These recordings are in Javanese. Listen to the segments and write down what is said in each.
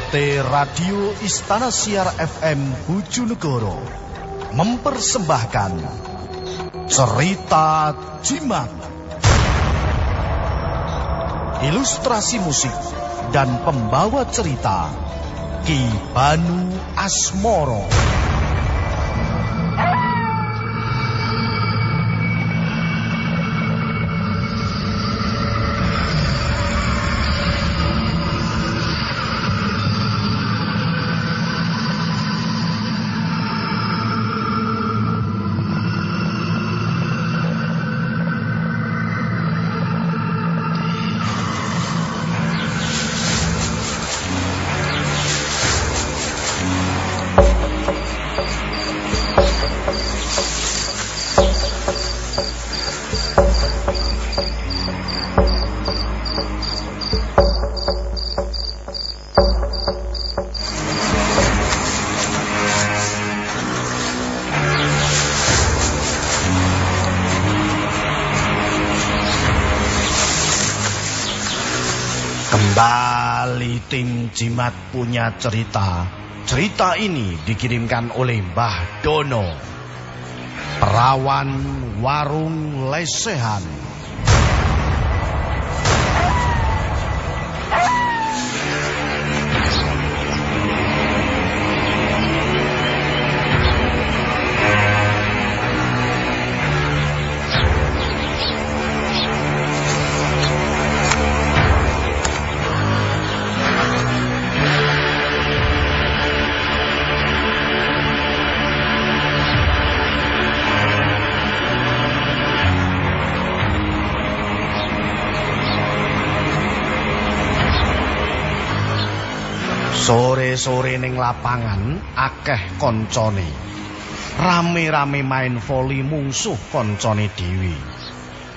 PT Radio Istana Siar FM Bojonegoro mempersembahkan Cerita Jimat. Ilustrasi musik dan pembawa cerita Ki Banu Asmoro Kembali tim Jimat punya cerita. Cerita ini dikirimkan oleh Mbah Dono. Perawan Warung Lesehan. Sore-sore ning lapangan akeh koncone. Rame-rame main voli mungsuh koncone dewi.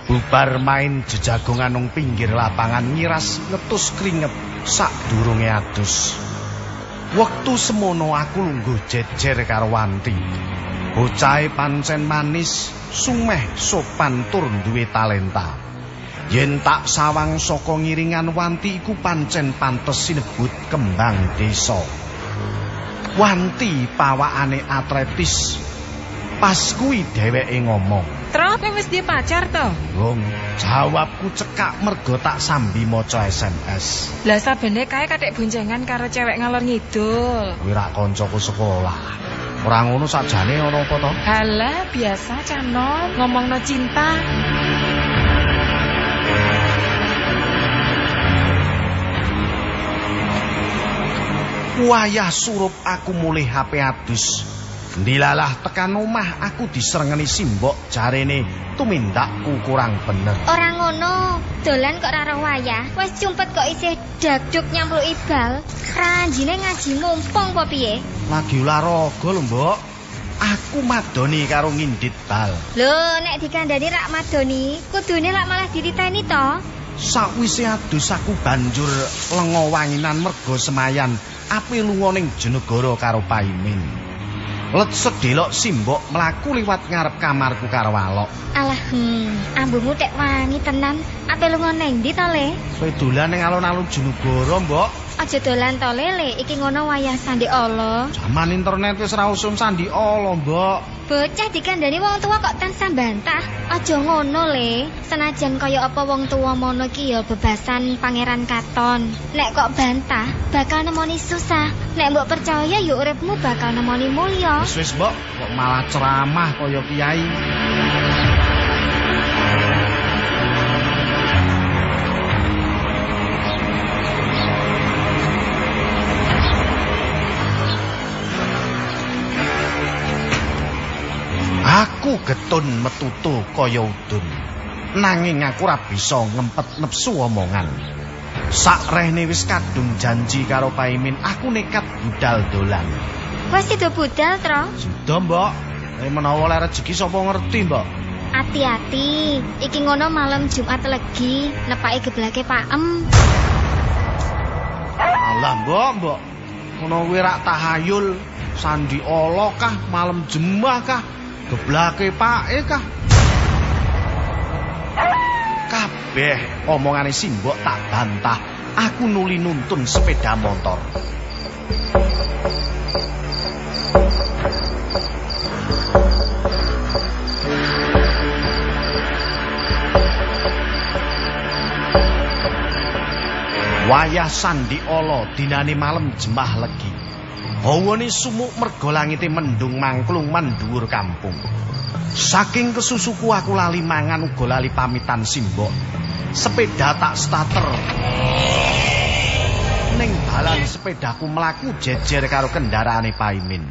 Bubar main jejagongan nang pinggir lapangan ngiras ngetus keringet sak durunge adus. Wektu semono aku lungguh jejer karo Wanti. Bocahe pancen manis, sumeh sopan tur duwe talenta. Yen tak sawang saka ngiringan Wanti iku pancen pantes sinebut kembang desa. Wanti pawakane atletis. Pas kuwi dheweke ngomong, Tro, kowe wis duwe pacar to? "Wong, jawabku cekak mergo tak sambi maca SMS. Lah sabene kae katik boncengan karo cewek ngalor ngidul. Kuwi rak kancaku sekolah. Ora ngono sakjane ana apa to? Halah, biasa canon ngomongno cinta. Wayah surup aku mulih HP adus. Dilalah tekan omah aku diserengeni simbok jarene tumindakku kurang bener. Ora ngono, dolan kok ora wayah. Wis cumpet kok isih dagduk nyambluki bal. Kranjine ngaji mumpung apa piye? Lagi olahraga lho, Mbok. Aku madoni karo ngindit bal. Lho, nek dikandani rak madoni, kudune lak malah dititeni to. Sakwise adus aku banjur lengo wanginan mergo semayan ape lunga ning Jenegara karo Paimin. Let sedelok simbok mlaku liwat ngarep kamarku karo Walok. Alah, hmm, ambumu tek wangi tenan. Ape lunga neng ndi to, Le? Kowe dolan ning alun-alun Jenegara, Mbok. Aja dolan to, Lele. Iki ngono wayah sandi Allah. Zaman internet wis ra usum sandi Allah, Mbok. Bocah dikandani wong tua kok tansah bantah. Aja ngono, Le. Senajan kaya apa wong tua mono ki ya bebasan Pangeran Katon. Nek kok bantah, bakal nemoni susah. Nek mbok percaya ya uripmu bakal nemoni mulya. Wis wis, Mbok, kok malah ceramah kaya kiai. Aku getun metutu kaya udun. Nanging aku ora bisa ngempet nepsu omongan. Sakrehne wis kadung janji karo Paimin, aku nekat budal dolan. Wes sido budal, Tro. Sudah, Mbok. Menawa oleh rezeki sapa ngerti, Mbok. Hati-hati, iki ngono malam Jumat legi, nepake geblake paem. Alah, Mbok, Mbok. Ngono kuwi rak tahayul, sandi Allah kah, malam jemah kah, geblake pake eh, kah? Kabeh omongane Simbok tak bantah. Aku nuli nuntun sepeda motor. Wayah sandi olo dinane malam jemah legi. Hawane sumuk merga langite mendung mangklung mandhuwur kampung. Saking kesusuku aku lali mangan uga lali pamitan simbok. Sepeda tak starter. Ning dalan sepedaku mlaku jejer karo kendaraane Paimin.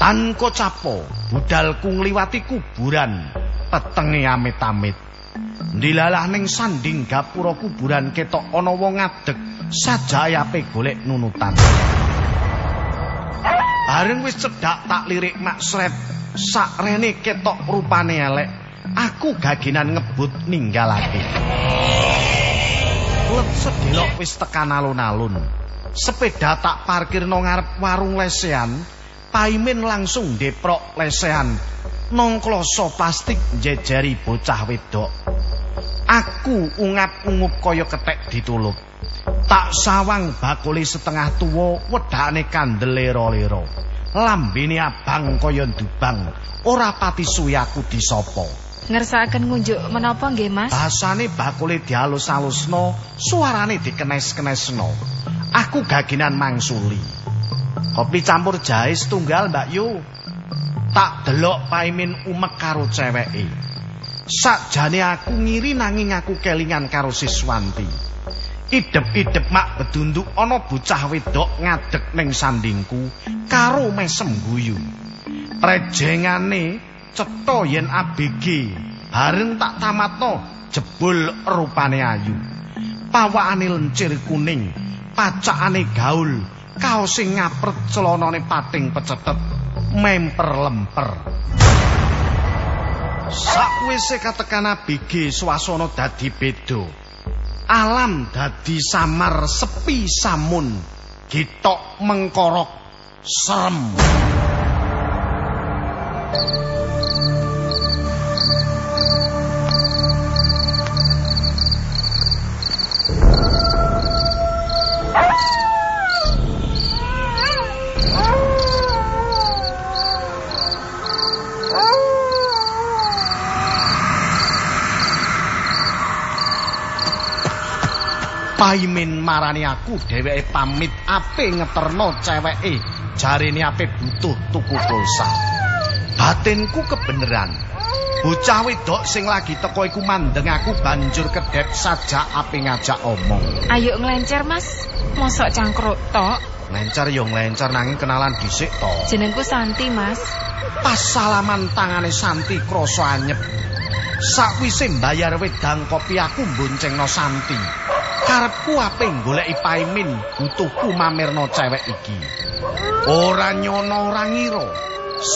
Tanko capo, budalku ngliwati kuburan, petenge amit-amit. Dilalah ning sanding gapura kuburan ketok ana wong ngadeg sajayape golek nunutan. Bareng wis cedhak tak lirik maksret, sakrene ketok rupane elek, aku gaginan ngebut ninggalake. Let sedelok wis tekan alun-alun. Sepeda tak parkir nang ngarep warung lesehan, Paimin langsung deprok lesehan nang kloso plastik jejari bocah wedok. Aku ungap-ungup kaya ketek ditulup. Tak sawang bakuli setengah tuwa wedane kandel lero-lero. Lambene abang kaya dubang, ora pati suwi aku disapa. Ngersakaken ngunjuk menapa nggih, Mas? Basane bakuli dialus-alusno, suarane dikenes-kenesno. Aku gaginan mangsuli. Kopi campur jahe setunggal, Mbak Yu. Tak delok Paimin umek karo ceweke. Sakjane aku ngiri nanging aku kelingan karo siswanti. Idep-idep mak bedunduk ana bocah wedok ngadeg ning sandingku karo mesem guyu. Prejengane cetha yen ABG bareng tak tamatno jebul rupane ayu. Pawakane lencir kuning, pacakane gaul, kaos sing ngapret celanane pating pecetet, memper lemper. Sakwise katekan ABG swasana dadi beda. Alam dadi samar sepi samun, gitok mengkorok serem. Paimin marani aku dheweke pamit ape ngeterno ceweke jarene ape butuh tuku pulsa. Batinku kebeneran. Bocah wedok sing lagi teko iku mandeng aku banjur kedep saja ape ngajak omong. Ayo nglencer, Mas. Mosok cangkruk tok. Lencer yo nglencer nanging kenalan dhisik to. Jenengku Santi, Mas. Pas salaman tangane Santi krasa anyep. Sakwise mbayar wedang kopi aku mboncengno Santi. Karepku ape goleki Paimin butuhku mamerno cewek iki. Ora nyono ora ngira.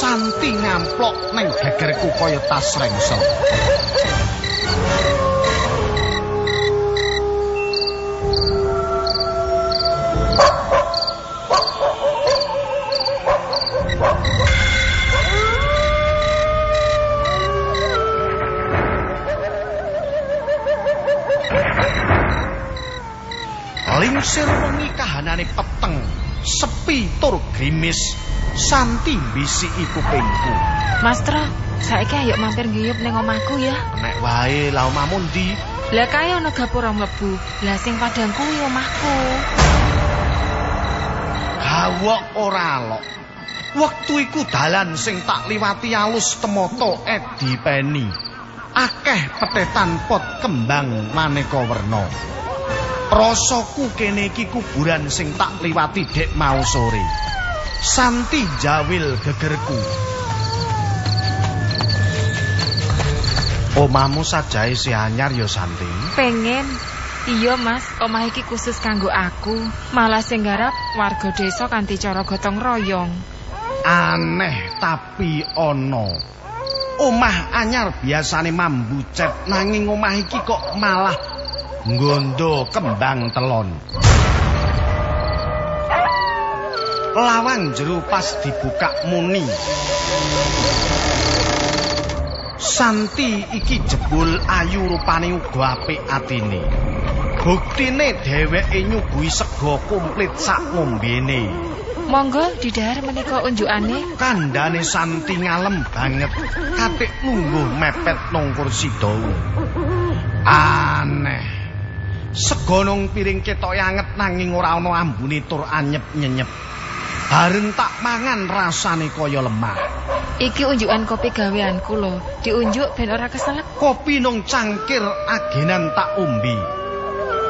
Santi ngamplok ning gegerku kaya tas rengsel. Lingsir wengi kahanane peteng, sepi tur grimis, Santi bisiki kupingku. Mas Tro, saiki ayo mampir ngiyup ning omahku ya. Nek wae la omahmu ndi? Lah kaya ana gapura mlebu. Lah sing padang kuwi omahku. Gawok ora alok. Wektu iku dalan sing tak liwati alus temoto edi peni. Akeh petetan pot kembang maneka werna. Rasaku kene iki kuburan sing tak liwati dek mau sore. Santi jawil gegerku. Omahmu sajae si anyar ya Santi. Pengen. Iya, Mas. Omah iki khusus kanggo aku. Malah sing garap warga desa kanthi cara gotong royong. Aneh tapi ono. Omah anyar biasane mambu cet nanging omah iki kok malah nggondo kembang telon. Lawang jero pas dibuka muni. Santi iki jebul ayu rupane uga apik atine. Buktine dheweke nyuguhi sego komplit sak ngombene. Monggo didhahar menika unjukane. Kandane Santi ngalem banget, katik lungguh mepet nang kursi dawa. Segonong piring ketok anget nanging ora ana ambune tur anyep nyenyep. Bareng tak mangan rasane kaya lemah. Iki unjukan kopi gaweanku lho. Diunjuk ben ora keselak. Kopi nang cangkir agenan tak umbi.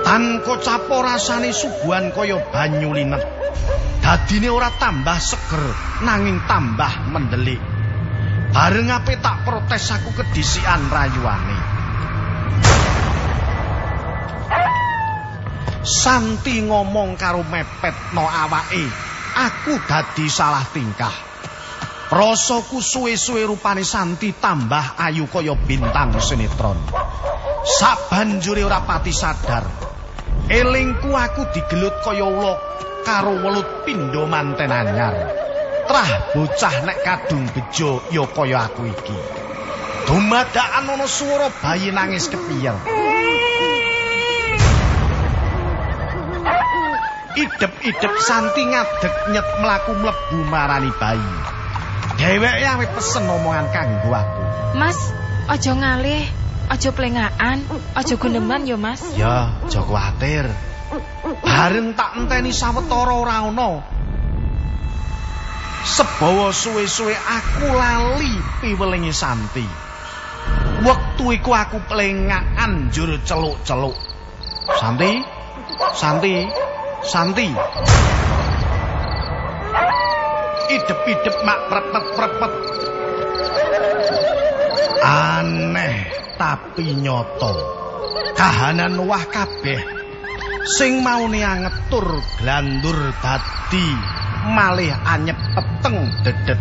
Tan kocapo rasane suguhan kaya banyu linet. Dadine ora tambah seger nanging tambah mendelik. Bareng ape tak protes aku kedisian rayuane. Santi ngomong karo mepet no awake, aku dadi salah tingkah. Rasaku suwe-suwe rupane Santi tambah ayu kaya bintang sinetron. Sabanjure ora pati sadar. Elingku aku digelut kaya ula karo welut pindho manten anyar. Trah bocah nek kadung bejo ya kaya aku iki. Dumadakan ana swara bayi nangis kepiyer. Idep-idep Santi ngadeg nyet mlaku mlebu marani bayi. Dheweke awit pesen omongan kanggo aku. Mas, aja ngalih, aja plengakan, aja gondeman yo, Mas. Ya, aja kuwatir. Bareng tak enteni sawetara ora ana. Sebawa suwe-suwe aku lali piwelingi Santi. Wektu iku aku plengakan njur celuk-celuk. Santi? Santi? Santi. Idep-idep mak prepet-prepet. Aneh tapi nyoto. Kahanan wah kabeh. Sing maune angetur glandur dadi malih anyep peteng dedet.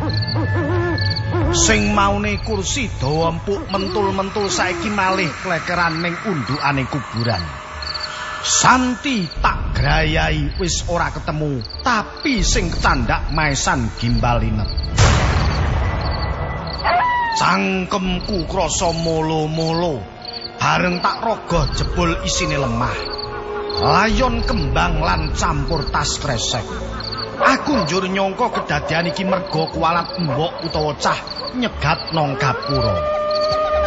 Sing maune kursi dawa empuk mentul-mentul saiki malih klekeran ning undukane kuburan. Santi tak grayai wis ora ketemu, tapi sing kecandak maesan gimbalinet. Cangkemku krasa molo-molo, bareng tak rogoh jebul isine lemah. Layon kembang lan campur tas kresek. Aku njur nyangka kedadian iki merga kualat mbok utawa cah nyegat nang gapura.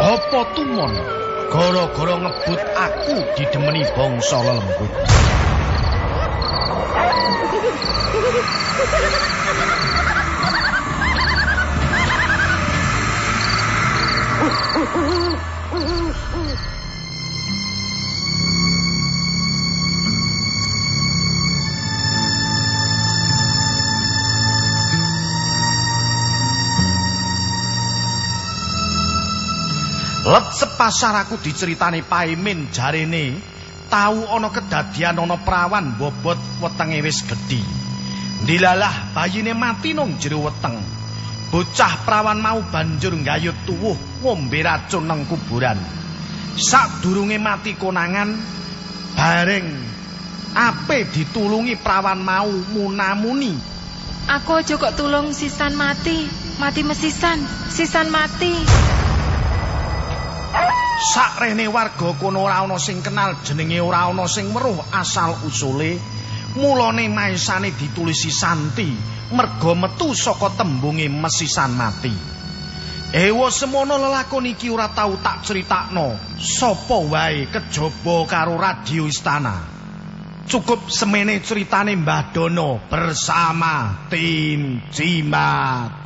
Apa tumon? Gara-gara ngebut aku didemeni bangsa lembut. Let sepasar aku diceritani Paimin jarene tau ana kedadian ana prawan bobot wetenge wis gedhi. Dilalah bayine mati nang jero weteng. Bocah prawan mau banjur gayut tuwuh ngombe racun nang kuburan. Sadurunge mati konangan bareng ape ditulungi prawan mau munamuni. Aku aja kok tulung sisan mati, mati mesisan, sisan mati. Sakrene warga kono ora ana sing kenal jenenge ora ana sing weruh asal usule. Mulane maisane ditulisi Santi merga metu saka tembunge mesisan mati. Ewa semono lelakon iki ora tau tak critakno sapa wae kejaba karo radio istana. Cukup semene ceritane Mbah Dono bersama tim Cimat.